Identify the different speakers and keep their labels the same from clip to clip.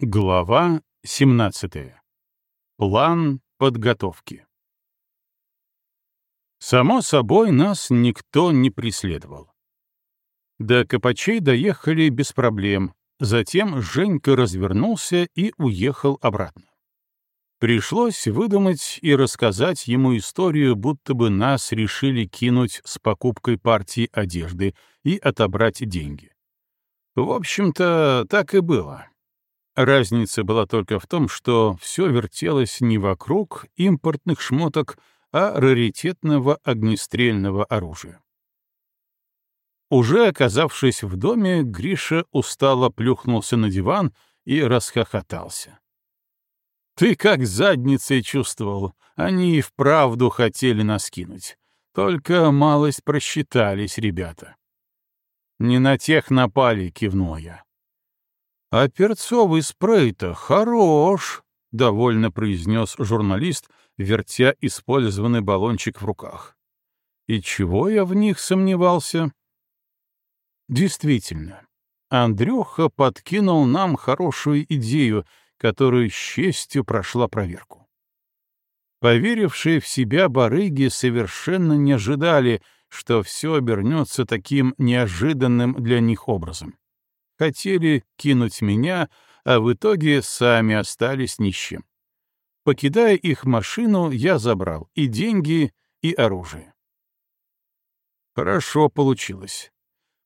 Speaker 1: Глава 17. План подготовки. Само собой, нас никто не преследовал. До Копачей доехали без проблем, затем Женька развернулся и уехал обратно. Пришлось выдумать и рассказать ему историю, будто бы нас решили кинуть с покупкой партии одежды и отобрать деньги. В общем-то, так и было. Разница была только в том, что все вертелось не вокруг импортных шмоток, а раритетного огнестрельного оружия. Уже оказавшись в доме, Гриша устало плюхнулся на диван и расхохотался. «Ты как задницей чувствовал, они и вправду хотели нас кинуть. Только малость просчитались ребята». «Не на тех напали», — кивнул я. «А перцовый спрей-то хорош!» — довольно произнес журналист, вертя использованный баллончик в руках. «И чего я в них сомневался?» Действительно, Андрюха подкинул нам хорошую идею, которая с честью прошла проверку. Поверившие в себя барыги совершенно не ожидали, что все обернется таким неожиданным для них образом хотели кинуть меня, а в итоге сами остались ни. Покидая их машину, я забрал и деньги, и оружие. Хорошо получилось.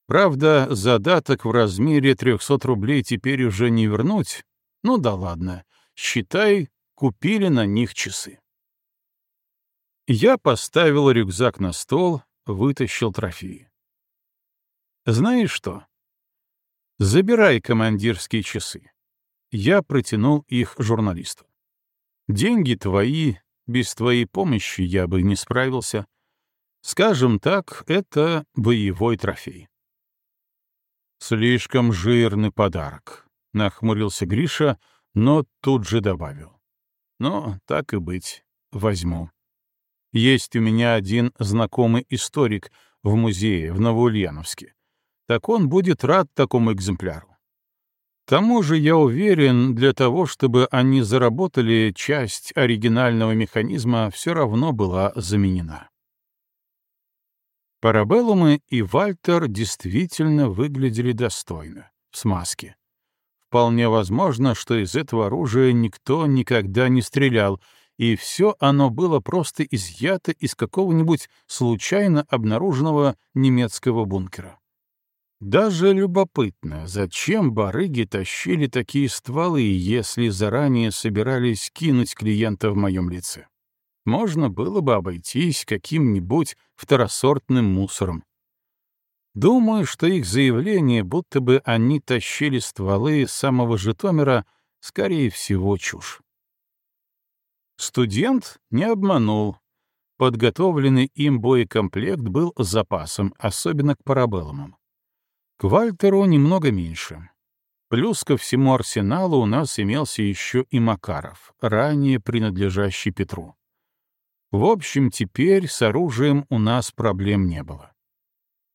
Speaker 1: Правда, задаток в размере 300 рублей теперь уже не вернуть. Ну да ладно, считай, купили на них часы. Я поставил рюкзак на стол, вытащил трофеи. Знаешь что? Забирай командирские часы. Я протянул их журналисту. Деньги твои, без твоей помощи я бы не справился. Скажем так, это боевой трофей. Слишком жирный подарок, нахмурился Гриша, но тут же добавил. Но так и быть, возьму. Есть у меня один знакомый историк в музее в Новоульяновске так он будет рад такому экземпляру. К тому же, я уверен, для того, чтобы они заработали, часть оригинального механизма все равно была заменена. Парабеллумы и Вальтер действительно выглядели достойно, в смазке. Вполне возможно, что из этого оружия никто никогда не стрелял, и все оно было просто изъято из какого-нибудь случайно обнаруженного немецкого бункера. Даже любопытно, зачем барыги тащили такие стволы, если заранее собирались кинуть клиента в моем лице? Можно было бы обойтись каким-нибудь второсортным мусором. Думаю, что их заявление, будто бы они тащили стволы самого Житомира, скорее всего, чушь. Студент не обманул. Подготовленный им боекомплект был запасом, особенно к парабеллумам. К Вальтеру немного меньше. Плюс ко всему арсеналу у нас имелся еще и Макаров, ранее принадлежащий Петру. В общем, теперь с оружием у нас проблем не было.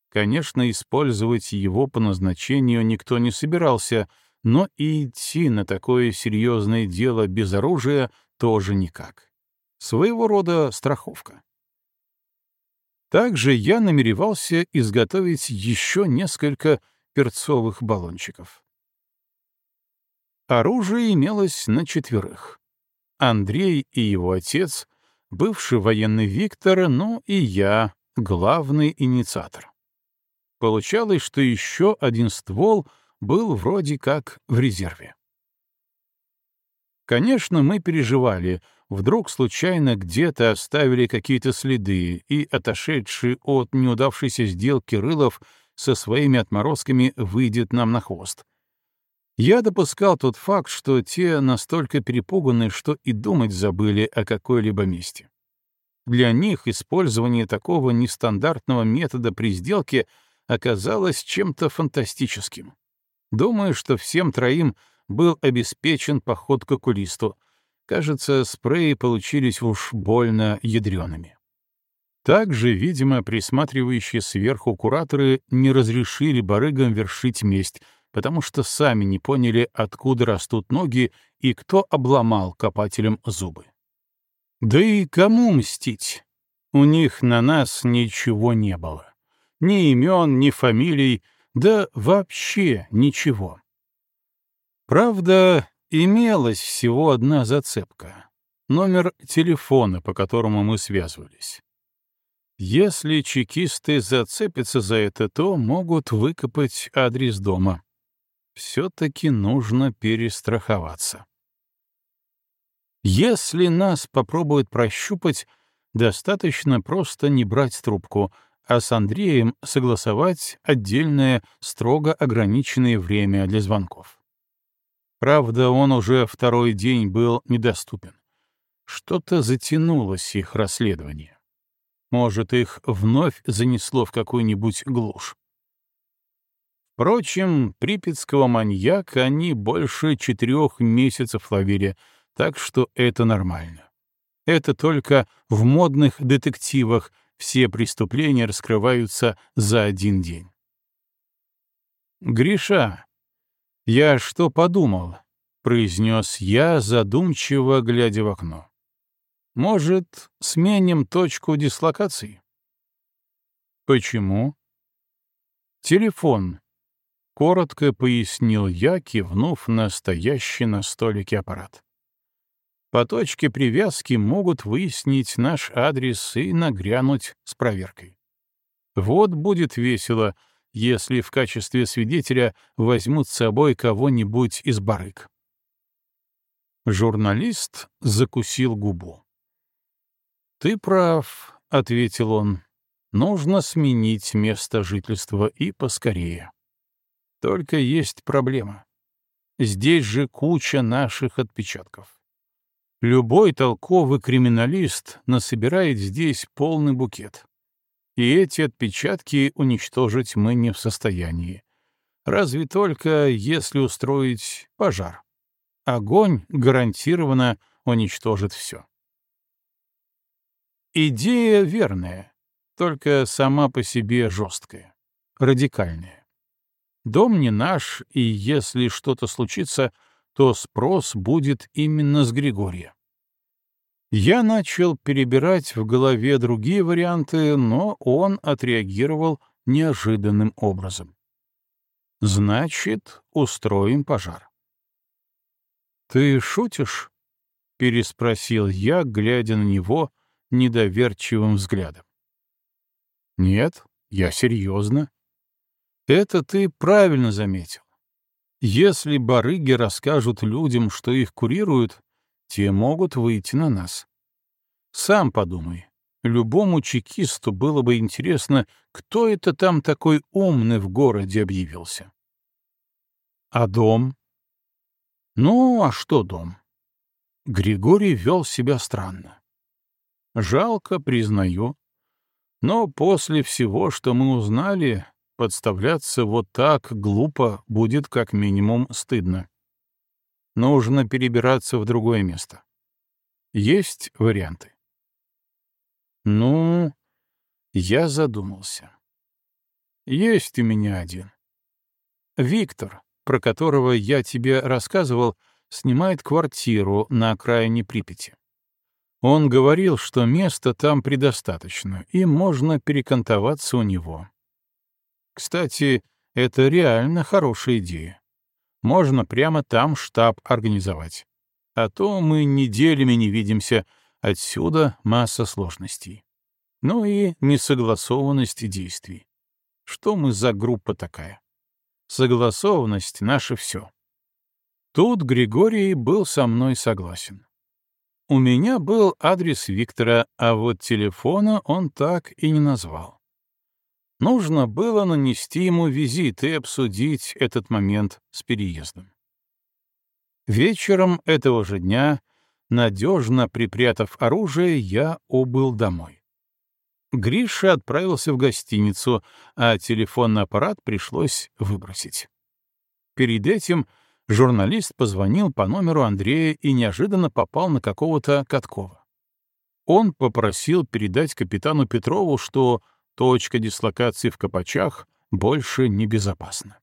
Speaker 1: Конечно, использовать его по назначению никто не собирался, но и идти на такое серьезное дело без оружия тоже никак. Своего рода страховка. Также я намеревался изготовить еще несколько перцовых баллончиков. Оружие имелось на четверых. Андрей и его отец, бывший военный Виктор, ну и я, главный инициатор. Получалось, что еще один ствол был вроде как в резерве. Конечно, мы переживали — вдруг случайно где-то оставили какие-то следы, и отошедший от неудавшейся сделки Рылов со своими отморозками выйдет нам на хвост. Я допускал тот факт, что те настолько перепуганы, что и думать забыли о какой-либо месте. Для них использование такого нестандартного метода при сделке оказалось чем-то фантастическим. Думаю, что всем троим был обеспечен поход к окулисту — Кажется, спреи получились уж больно ядреными. Также, видимо, присматривающие сверху кураторы не разрешили барыгам вершить месть, потому что сами не поняли, откуда растут ноги и кто обломал копателям зубы. Да и кому мстить? У них на нас ничего не было. Ни имен, ни фамилий, да вообще ничего. Правда, имелась всего одна зацепка — номер телефона, по которому мы связывались. Если чекисты зацепятся за это, то могут выкопать адрес дома. Все-таки нужно перестраховаться. Если нас попробуют прощупать, достаточно просто не брать трубку, а с Андреем согласовать отдельное, строго ограниченное время для звонков. Правда, он уже второй день был недоступен. Что-то затянулось их расследование. Может, их вновь занесло в какую-нибудь глушь. Впрочем, припятского маньяка они больше четырех месяцев ловили, так что это нормально. Это только в модных детективах все преступления раскрываются за один день. «Гриша, я что подумал?» — произнес я, задумчиво глядя в окно. Может, сменим точку дислокации? Почему? Телефон. Коротко пояснил я, кивнув на стоящий на столике аппарат. По точке привязки могут выяснить наш адрес и нагрянуть с проверкой. Вот будет весело, если в качестве свидетеля возьмут с собой кого-нибудь из барыг. Журналист закусил губу. «Ты прав», — ответил он. «Нужно сменить место жительства и поскорее. Только есть проблема. Здесь же куча наших отпечатков. Любой толковый криминалист насобирает здесь полный букет. И эти отпечатки уничтожить мы не в состоянии. Разве только если устроить пожар. Огонь гарантированно уничтожит все. Идея верная, только сама по себе жесткая, радикальная. Дом не наш, и если что-то случится, то спрос будет именно с Григория. Я начал перебирать в голове другие варианты, но он отреагировал неожиданным образом. Значит, устроим пожар. «Ты шутишь?» — переспросил я, глядя на него недоверчивым взглядом. «Нет, я серьезно. Это ты правильно заметил. Если барыги расскажут людям, что их курируют, те могут выйти на нас. Сам подумай, любому чекисту было бы интересно, кто это там такой умный в городе объявился. А дом? Ну, а что дом? Григорий вел себя странно. Жалко, признаю. Но после всего, что мы узнали, подставляться вот так глупо будет как минимум стыдно. Нужно перебираться в другое место. Есть варианты? Ну, я задумался. Есть у меня один. Виктор, про которого я тебе рассказывал, снимает квартиру на окраине Припяти. Он говорил, что места там предостаточно, и можно перекантоваться у него. Кстати, это реально хорошая идея. Можно прямо там штаб организовать. А то мы неделями не видимся, отсюда масса сложностей. Ну и несогласованность действий. Что мы за группа такая? Согласованность — наше все. Тут Григорий был со мной согласен. У меня был адрес Виктора, а вот телефона он так и не назвал. Нужно было нанести ему визит и обсудить этот момент с переездом. Вечером этого же дня, надежно припрятав оружие, я убыл домой. Гриша отправился в гостиницу, а телефонный аппарат пришлось выбросить. Перед этим журналист позвонил по номеру Андрея и неожиданно попал на какого-то Каткова. Он попросил передать капитану Петрову, что точка дислокации в Копачах больше небезопасна.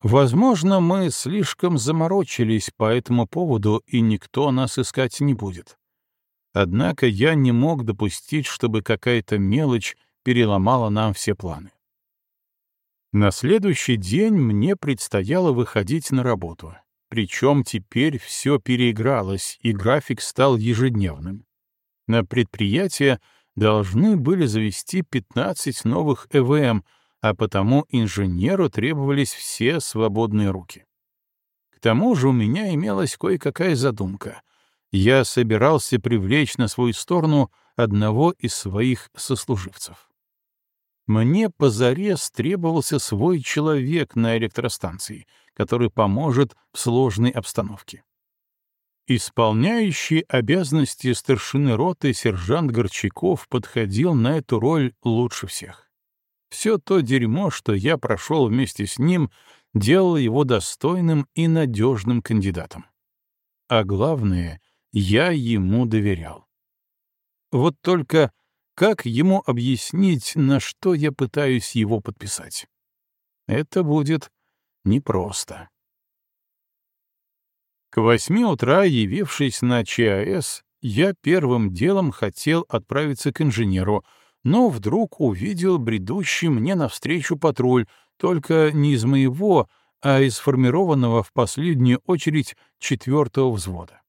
Speaker 1: Возможно, мы слишком заморочились по этому поводу, и никто нас искать не будет. Однако я не мог допустить, чтобы какая-то мелочь переломала нам все планы. На следующий день мне предстояло выходить на работу. Причем теперь все переигралось, и график стал ежедневным. На предприятие должны были завести 15 новых ЭВМ, а потому инженеру требовались все свободные руки. К тому же у меня имелась кое-какая задумка. Я собирался привлечь на свою сторону одного из своих сослуживцев. Мне позарез требовался свой человек на электростанции, который поможет в сложной обстановке. Исполняющий обязанности старшины роты сержант Горчаков подходил на эту роль лучше всех. Все то дерьмо, что я прошел вместе с ним, делало его достойным и надежным кандидатом. А главное, я ему доверял. Вот только как ему объяснить, на что я пытаюсь его подписать? Это будет непросто. К восьми утра, явившись на ЧАЭС, я первым делом хотел отправиться к инженеру, но вдруг увидел бредущий мне навстречу патруль, только не из моего, а из сформированного в последнюю очередь четвертого взвода.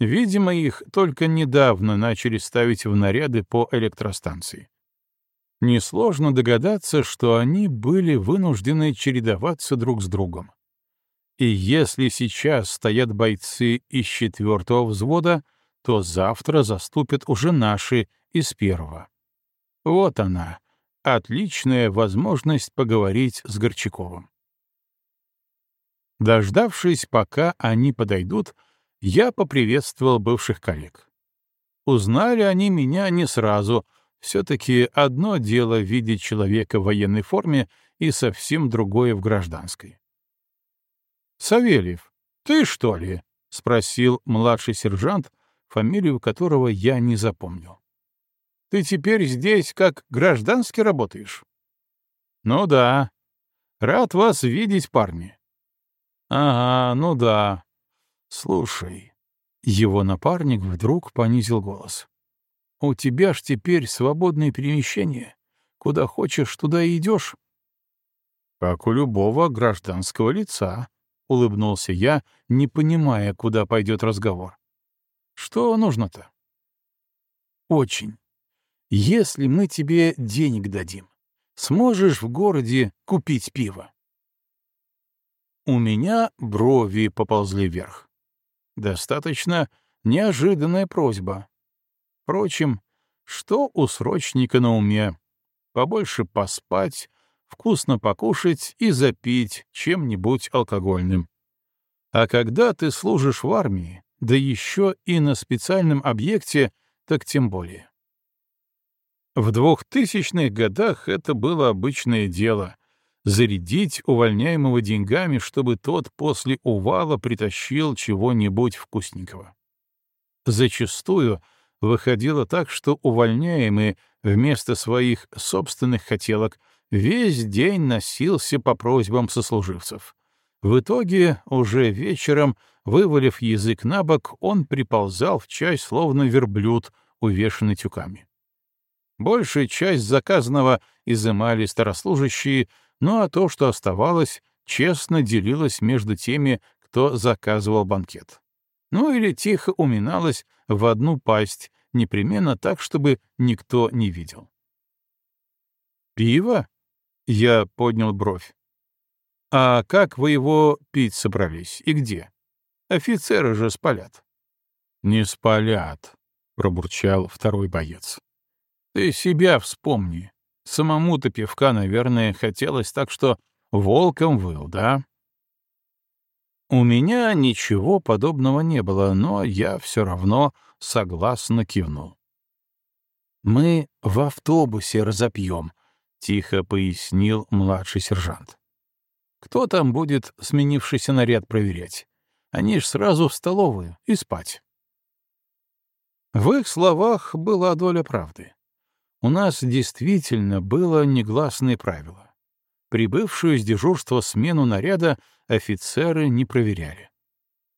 Speaker 1: Видимо, их только недавно начали ставить в наряды по электростанции. Несложно догадаться, что они были вынуждены чередоваться друг с другом. И если сейчас стоят бойцы из четвертого взвода, то завтра заступят уже наши из первого. Вот она, отличная возможность поговорить с Горчаковым. Дождавшись, пока они подойдут, я поприветствовал бывших коллег. Узнали они меня не сразу. Все-таки одно дело видеть человека в военной форме и совсем другое в гражданской. «Савельев, ты что ли?» — спросил младший сержант, фамилию которого я не запомнил. «Ты теперь здесь как гражданский работаешь?» «Ну да. Рад вас видеть, парни». «Ага, ну да. «Слушай». Его напарник вдруг понизил голос. «У тебя ж теперь свободное перемещение. Куда хочешь, туда и идешь». «Как у любого гражданского лица», — улыбнулся я, не понимая, куда пойдет разговор. «Что нужно-то?» «Очень. Если мы тебе денег дадим, сможешь в городе купить пиво?» У меня брови поползли вверх. Достаточно неожиданная просьба. Впрочем, что у срочника на уме? Побольше поспать, вкусно покушать и запить чем-нибудь алкогольным. А когда ты служишь в армии, да еще и на специальном объекте, так тем более. В двухтысячных годах это было обычное дело зарядить увольняемого деньгами, чтобы тот после увала притащил чего-нибудь вкусненького. Зачастую выходило так, что увольняемый вместо своих собственных хотелок весь день носился по просьбам сослуживцев. В итоге, уже вечером, вывалив язык на бок, он приползал в часть словно верблюд, увешанный тюками. Большая часть заказанного изымали старослужащие, ну а то, что оставалось, честно делилось между теми, кто заказывал банкет. Ну или тихо уминалось в одну пасть, непременно так, чтобы никто не видел. «Пиво?» — я поднял бровь. «А как вы его пить собрались и где? Офицеры же спалят». «Не спалят», — пробурчал второй боец. «Ты себя вспомни. Самому-то пивка, наверное, хотелось так, что волком выл, да? У меня ничего подобного не было, но я все равно согласно кивнул. «Мы в автобусе разопьем», — тихо пояснил младший сержант. «Кто там будет сменившийся наряд проверять? Они ж сразу в столовую и спать». В их словах была доля правды. У нас действительно было негласное правило. Прибывшую с дежурства смену наряда офицеры не проверяли.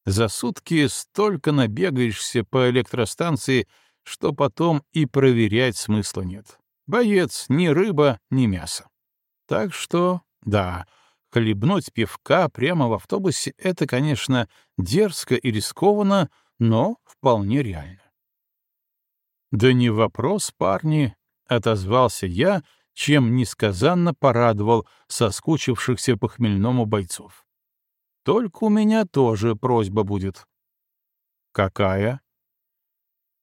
Speaker 1: За сутки столько набегаешься по электростанции, что потом и проверять смысла нет. Боец ни рыба, ни мясо. Так что, да, хлебнуть пивка прямо в автобусе — это, конечно, дерзко и рискованно, но вполне реально. «Да не вопрос, парни», — отозвался я, чем несказанно порадовал соскучившихся по хмельному бойцов. «Только у меня тоже просьба будет». «Какая?»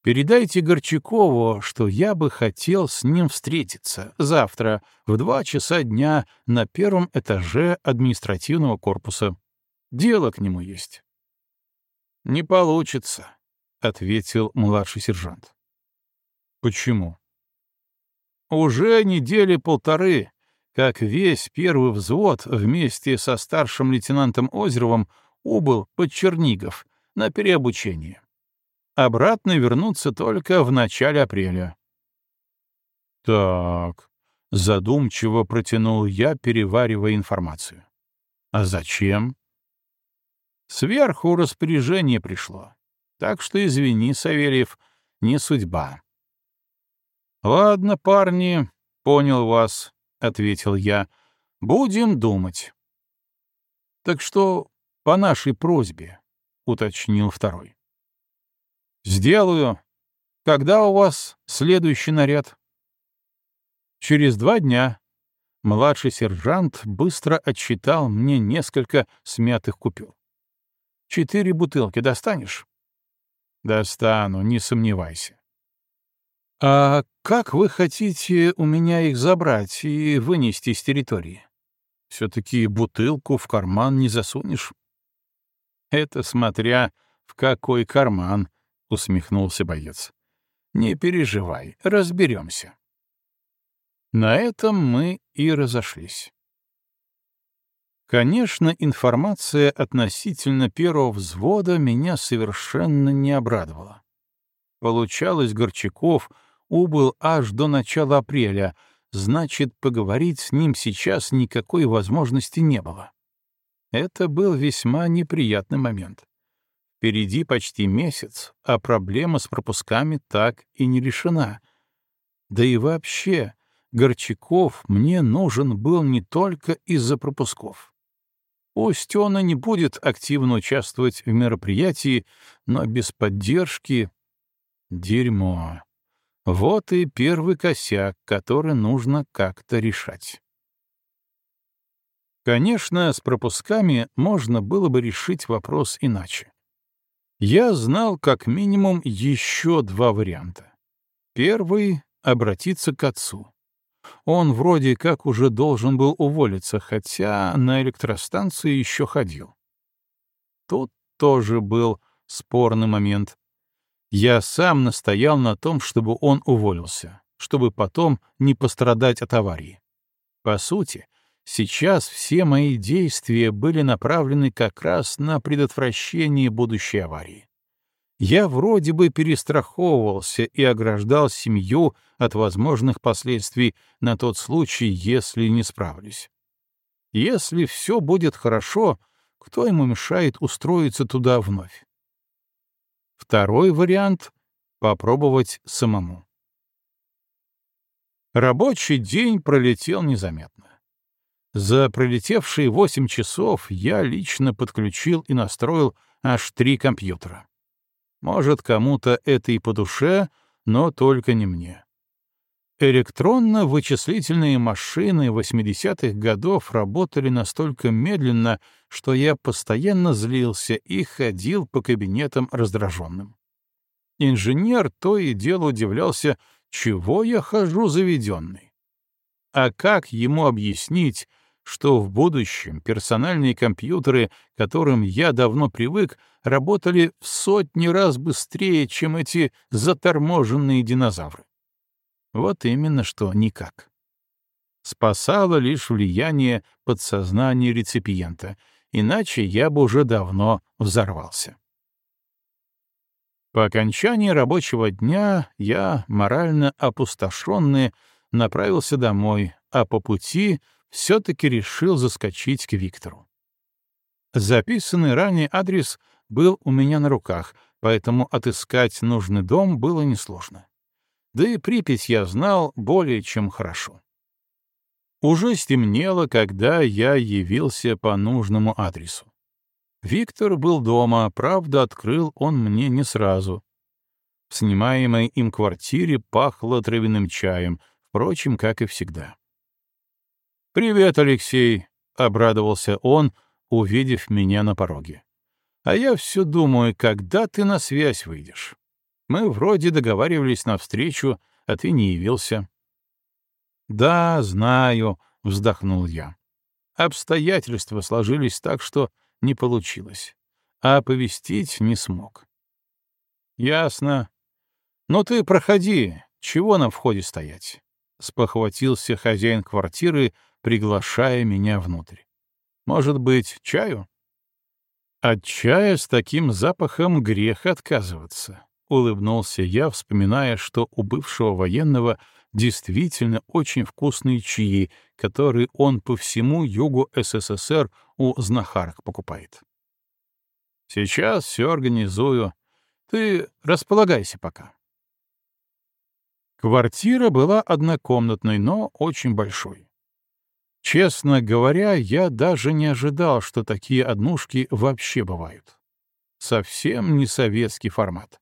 Speaker 1: Передайте Горчакову, что я бы хотел с ним встретиться завтра в два часа дня на первом этаже административного корпуса. Дело к нему есть. — Не получится, — ответил младший сержант. — Почему? — Уже недели полторы, как весь первый взвод вместе со старшим лейтенантом Озеровым убыл под Чернигов на переобучение. Обратно вернуться только в начале апреля. Так, задумчиво протянул я, переваривая информацию. А зачем? Сверху распоряжение пришло. Так что извини, Савельев, не судьба. Ладно, парни, понял вас, ответил я. Будем думать. Так что по нашей просьбе, уточнил второй. «Сделаю. Когда у вас следующий наряд?» «Через два дня». Младший сержант быстро отсчитал мне несколько смятых купюр. «Четыре бутылки достанешь?» «Достану, не сомневайся». «А как вы хотите у меня их забрать и вынести с территории? Все-таки бутылку в карман не засунешь». «Это смотря в какой карман», — усмехнулся боец. «Не переживай, разберемся». На этом мы и разошлись. Конечно, информация относительно первого взвода меня совершенно не обрадовала. Получалось, Горчаков убыл аж до начала апреля, значит, поговорить с ним сейчас никакой возможности не было. Это был весьма неприятный момент. Впереди почти месяц, а проблема с пропусками так и не решена. Да и вообще, Горчаков мне нужен был не только из-за пропусков. Пусть он и не будет активно участвовать в мероприятии, но без поддержки — дерьмо. Вот и первый косяк, который нужно как-то решать. Конечно, с пропусками можно было бы решить вопрос иначе. Я знал как минимум еще два варианта. Первый — обратиться к отцу. Он вроде как уже должен был уволиться, хотя на электростанцию еще ходил. Тут тоже был спорный момент. Я сам настоял на том, чтобы он уволился, чтобы потом не пострадать от аварии. По сути, Сейчас все мои действия были направлены как раз на предотвращение будущей аварии. Я вроде бы перестраховывался и ограждал семью от возможных последствий на тот случай, если не справлюсь. Если все будет хорошо, кто ему мешает устроиться туда вновь? Второй вариант — попробовать самому. Рабочий день пролетел незаметно. За пролетевшие восемь часов я лично подключил и настроил аж три компьютера. Может, кому-то это и по душе, но только не мне. Электронно-вычислительные машины 80-х годов работали настолько медленно, что я постоянно злился и ходил по кабинетам раздраженным. Инженер то и дело удивлялся, чего я хожу заведенный. А как ему объяснить, что в будущем персональные компьютеры, которым я давно привык, работали в сотни раз быстрее, чем эти заторможенные динозавры. Вот именно что никак. Спасало лишь влияние подсознания реципиента, иначе я бы уже давно взорвался. По окончании рабочего дня я, морально опустошенный, направился домой, а по пути все-таки решил заскочить к Виктору. Записанный ранее адрес был у меня на руках, поэтому отыскать нужный дом было несложно. Да и Припять я знал более чем хорошо. Уже стемнело, когда я явился по нужному адресу. Виктор был дома, правда, открыл он мне не сразу. В снимаемой им квартире пахло травяным чаем, впрочем, как и всегда. «Привет, Алексей!» — обрадовался он, увидев меня на пороге. «А я все думаю, когда ты на связь выйдешь? Мы вроде договаривались на встречу, а ты не явился». «Да, знаю», — вздохнул я. «Обстоятельства сложились так, что не получилось, а оповестить не смог». «Ясно. Ну ты проходи, чего на входе стоять?» — спохватился хозяин квартиры, приглашая меня внутрь. «Может быть, чаю?» От чая с таким запахом грех отказываться, — улыбнулся я, вспоминая, что у бывшего военного действительно очень вкусные чаи, которые он по всему югу СССР у знахарок покупает. Сейчас все организую. Ты располагайся пока. Квартира была однокомнатной, но очень большой. Честно говоря, я даже не ожидал, что такие однушки вообще бывают. Совсем не советский формат.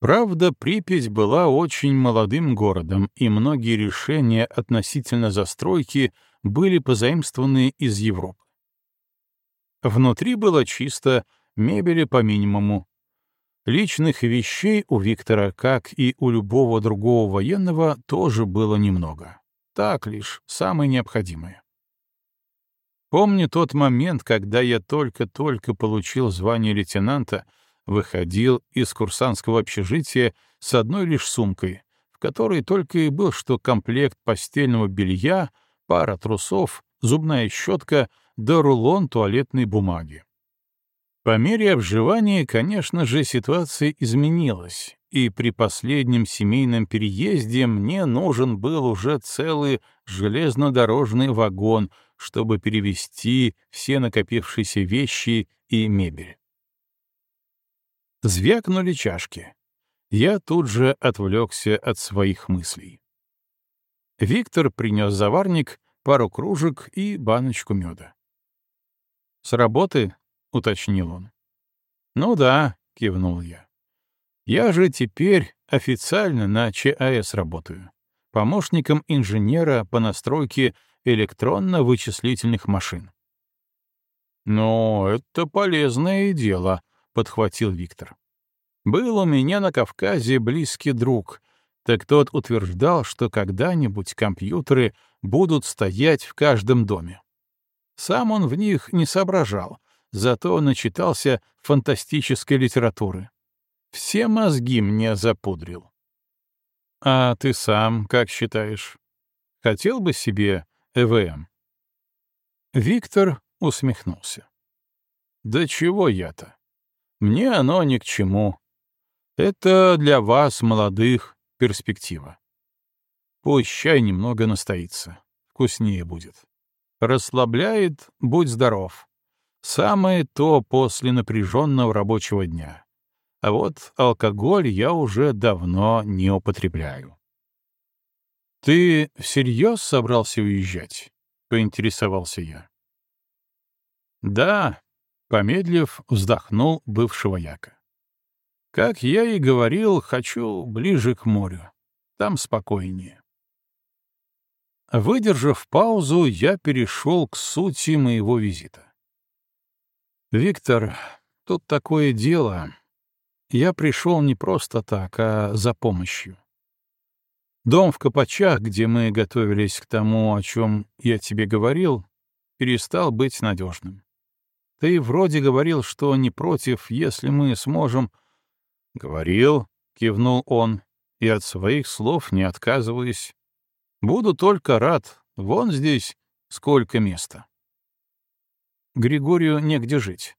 Speaker 1: Правда, Припять была очень молодым городом, и многие решения относительно застройки были позаимствованы из Европы. Внутри было чисто, мебели по минимуму. Личных вещей у Виктора, как и у любого другого военного, тоже было немного. Так лишь, самое необходимое. Помню тот момент, когда я только-только получил звание лейтенанта — выходил из курсантского общежития с одной лишь сумкой, в которой только и был что комплект постельного белья, пара трусов, зубная щетка да рулон туалетной бумаги. По мере обживания, конечно же, ситуация изменилась, и при последнем семейном переезде мне нужен был уже целый железнодорожный вагон, чтобы перевезти все накопившиеся вещи и мебель. Звякнули чашки. Я тут же отвлекся от своих мыслей. Виктор принес заварник, пару кружек и баночку меда. «С работы?» — уточнил он. «Ну да», — кивнул я. «Я же теперь официально на ЧАЭС работаю, помощником инженера по настройке электронно-вычислительных машин». «Ну, это полезное дело», подхватил Виктор. «Был у меня на Кавказе близкий друг, так тот утверждал, что когда-нибудь компьютеры будут стоять в каждом доме. Сам он в них не соображал, зато начитался фантастической литературы. Все мозги мне запудрил. А ты сам как считаешь? Хотел бы себе ЭВМ? Виктор усмехнулся. Да чего я-то? Мне оно ни к чему. Это для вас, молодых, перспектива. Пусть чай немного настоится. Вкуснее будет. Расслабляет, будь здоров. Самое то после напряженного рабочего дня. А вот алкоголь я уже давно не употребляю. «Ты всерьез собрался уезжать?» — поинтересовался я. «Да, Помедлив, вздохнул бывшего яка. Как я и говорил, хочу ближе к морю. Там спокойнее. Выдержав паузу, я перешел к сути моего визита. «Виктор, тут такое дело. Я пришел не просто так, а за помощью. Дом в Копачах, где мы готовились к тому, о чем я тебе говорил, перестал быть надежным. Ты вроде говорил, что не против, если мы сможем...» «Говорил», — кивнул он, — «и от своих слов не отказываюсь. Буду только рад. Вон здесь сколько места». Григорию негде жить.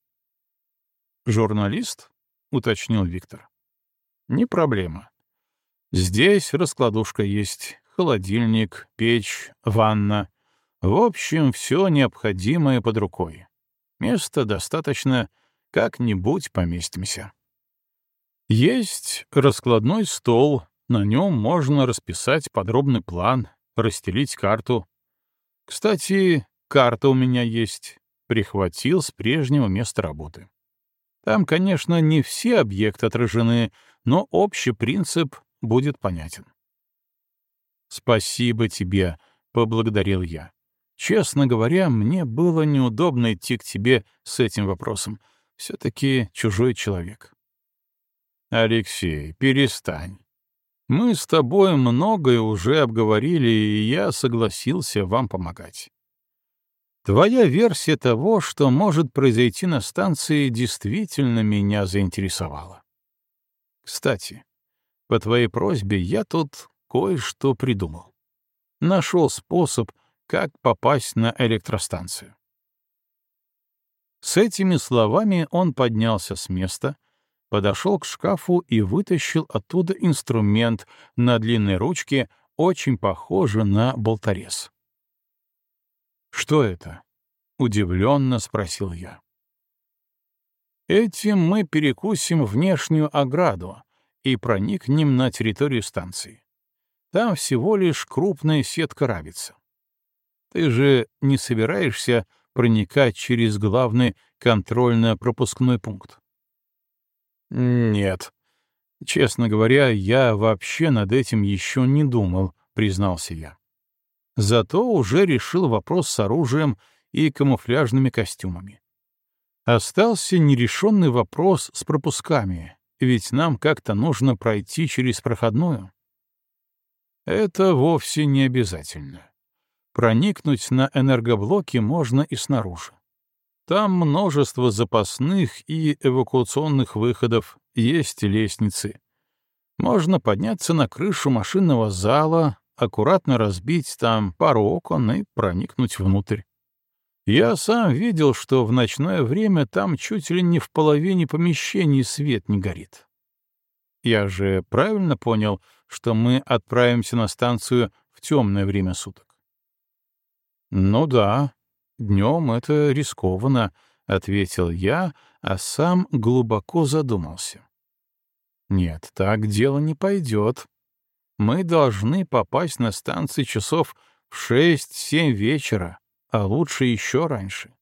Speaker 1: «Журналист?» — уточнил Виктор. «Не проблема. Здесь раскладушка есть, холодильник, печь, ванна. В общем, все необходимое под рукой. Места достаточно, как-нибудь поместимся. Есть раскладной стол, на нем можно расписать подробный план, расстелить карту. Кстати, карта у меня есть, прихватил с прежнего места работы. Там, конечно, не все объекты отражены, но общий принцип будет понятен. «Спасибо тебе», — поблагодарил я. «Честно говоря, мне было неудобно идти к тебе с этим вопросом. Все-таки чужой человек». «Алексей, перестань. Мы с тобой многое уже обговорили, и я согласился вам помогать. Твоя версия того, что может произойти на станции, действительно меня заинтересовала. Кстати, по твоей просьбе я тут кое-что придумал. Нашел способ, как попасть на электростанцию. С этими словами он поднялся с места, подошел к шкафу и вытащил оттуда инструмент на длинной ручке, очень похожий на болторез. «Что это?» — удивленно спросил я. «Этим мы перекусим внешнюю ограду и проникнем на территорию станции. Там всего лишь крупная сетка рабица. Ты же не собираешься проникать через главный контрольно-пропускной пункт?» «Нет. Честно говоря, я вообще над этим еще не думал», — признался я. Зато уже решил вопрос с оружием и камуфляжными костюмами. Остался нерешенный вопрос с пропусками, ведь нам как-то нужно пройти через проходную. Это вовсе не обязательно. Проникнуть на энергоблоки можно и снаружи. Там множество запасных и эвакуационных выходов, есть лестницы. Можно подняться на крышу машинного зала, аккуратно разбить там пару окон и проникнуть внутрь. Я сам видел, что в ночное время там чуть ли не в половине помещений свет не горит. Я же правильно понял, что мы отправимся на станцию в темное время суток? Ну да, днем это рискованно, — ответил я, а сам глубоко задумался. Нет, так дело не пойдет мы должны попасть на станции часов в 6-7 вечера, а лучше еще раньше.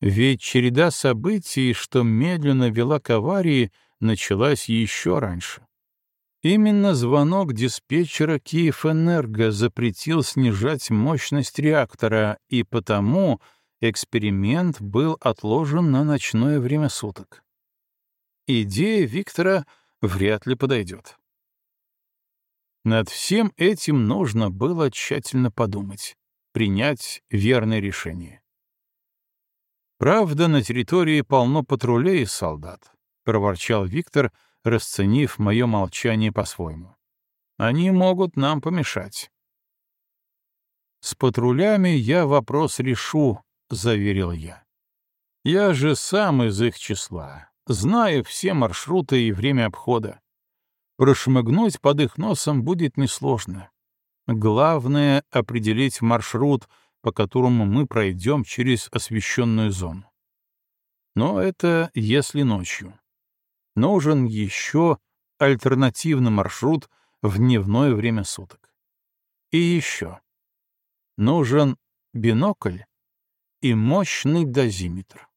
Speaker 1: Ведь череда событий, что медленно вела к аварии, началась еще раньше. Именно звонок диспетчера «Киевэнерго» запретил снижать мощность реактора, и потому эксперимент был отложен на ночное время суток. Идея Виктора вряд ли подойдет. Над всем этим нужно было тщательно подумать, принять верное решение. «Правда, на территории полно патрулей и солдат», — проворчал Виктор, расценив мое молчание по-своему. «Они могут нам помешать». «С патрулями я вопрос решу», — заверил я. «Я же сам из их числа, знаю все маршруты и время обхода. Прошмыгнуть под их носом будет несложно. Главное — определить маршрут, по которому мы пройдем через освещенную зону. Но это если ночью. Нужен еще альтернативный маршрут в дневное время суток. И еще. Нужен бинокль и мощный дозиметр.